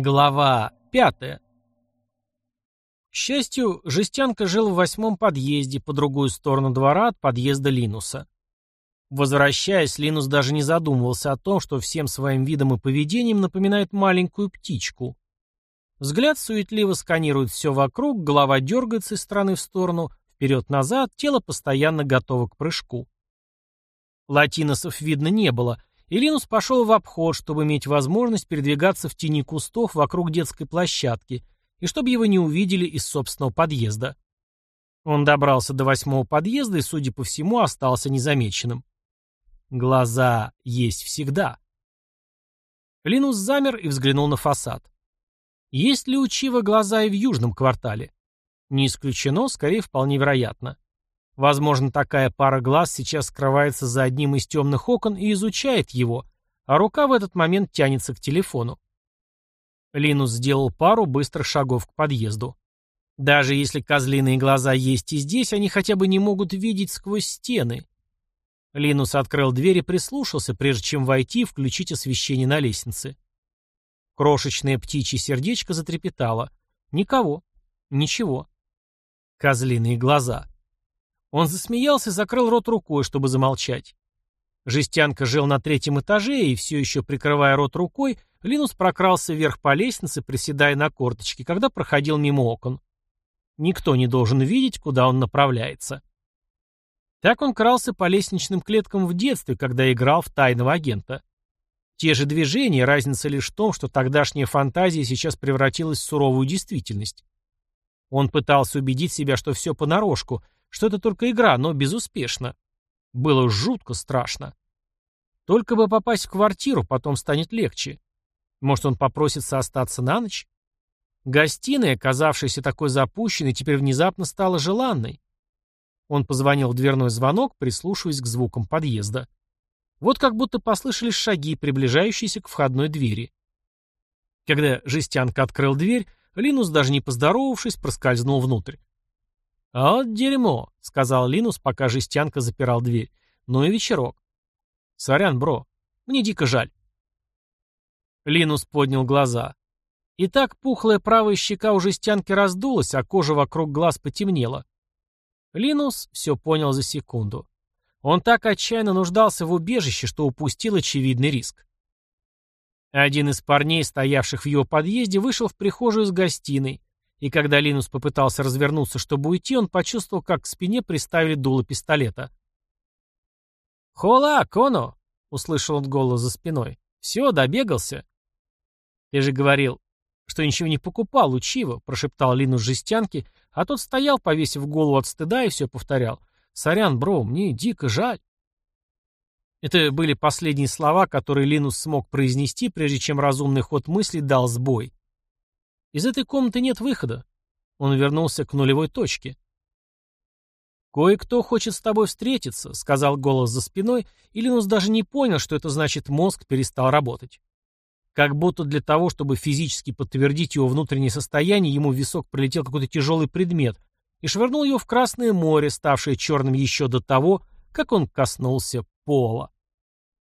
Глава пятая. К счастью, Жестянка жил в восьмом подъезде по другую сторону двора от подъезда Линуса. Возвращаясь, Линус даже не задумывался о том, что всем своим видом и поведением напоминает маленькую птичку. Взгляд суетливо сканирует все вокруг, голова дергается из стороны в сторону, вперед-назад, тело постоянно готово к прыжку. Латиносов видно не было, и Линус пошел в обход, чтобы иметь возможность передвигаться в тени кустов вокруг детской площадки, и чтобы его не увидели из собственного подъезда. Он добрался до восьмого подъезда и, судя по всему, остался незамеченным. Глаза есть всегда. Линус замер и взглянул на фасад. Есть ли у Чива глаза и в южном квартале? Не исключено, скорее вполне вероятно. Возможно, такая пара глаз сейчас скрывается за одним из темных окон и изучает его, а рука в этот момент тянется к телефону. Линус сделал пару быстрых шагов к подъезду. Даже если козлиные глаза есть и здесь, они хотя бы не могут видеть сквозь стены. Линус открыл дверь и прислушался, прежде чем войти и включить освещение на лестнице. Крошечное птичье сердечко затрепетало. Никого. Ничего. Козлиные глаза. Он засмеялся и закрыл рот рукой, чтобы замолчать. Жестянка жил на третьем этаже, и все еще прикрывая рот рукой, Линус прокрался вверх по лестнице, приседая на корточки, когда проходил мимо окон. Никто не должен видеть, куда он направляется. Так он крался по лестничным клеткам в детстве, когда играл в тайного агента. Те же движения, разница лишь в том, что тогдашняя фантазия сейчас превратилась в суровую действительность. Он пытался убедить себя, что все понарошку, что это только игра, но безуспешно. Было жутко страшно. Только бы попасть в квартиру, потом станет легче. Может, он попросится остаться на ночь? Гостиная, казавшаяся такой запущенной, теперь внезапно стала желанной. Он позвонил в дверной звонок, прислушиваясь к звукам подъезда. Вот как будто послышались шаги, приближающиеся к входной двери. Когда жестянка открыл дверь, Линус, даже не поздоровавшись, проскользнул внутрь. «Вот дерьмо», — сказал Линус, пока жестянка запирал дверь. «Ну и вечерок». «Сорян, бро, мне дико жаль». Линус поднял глаза. И так пухлая правая щека у жестянки раздулась, а кожа вокруг глаз потемнела. Линус все понял за секунду. Он так отчаянно нуждался в убежище, что упустил очевидный риск. Один из парней, стоявших в его подъезде, вышел в прихожую с гостиной, и когда Линус попытался развернуться, чтобы уйти, он почувствовал, как к спине приставили дуло пистолета. «Хола, Коно!» — услышал он голос за спиной. «Все, добегался». «Ты же говорил, что ничего не покупал у Чива», — прошептал Линус жестянки, а тот стоял, повесив голову от стыда, и все повторял. «Сорян, бро, мне дико жаль». Это были последние слова, которые Линус смог произнести, прежде чем разумный ход мысли дал сбой. Из этой комнаты нет выхода. Он вернулся к нулевой точке. «Кое-кто хочет с тобой встретиться», — сказал голос за спиной, и Линус даже не понял, что это значит мозг перестал работать. Как будто для того, чтобы физически подтвердить его внутреннее состояние, ему в висок прилетел какой-то тяжелый предмет и швырнул его в Красное море, ставшее черным еще до того, как он коснулся пола.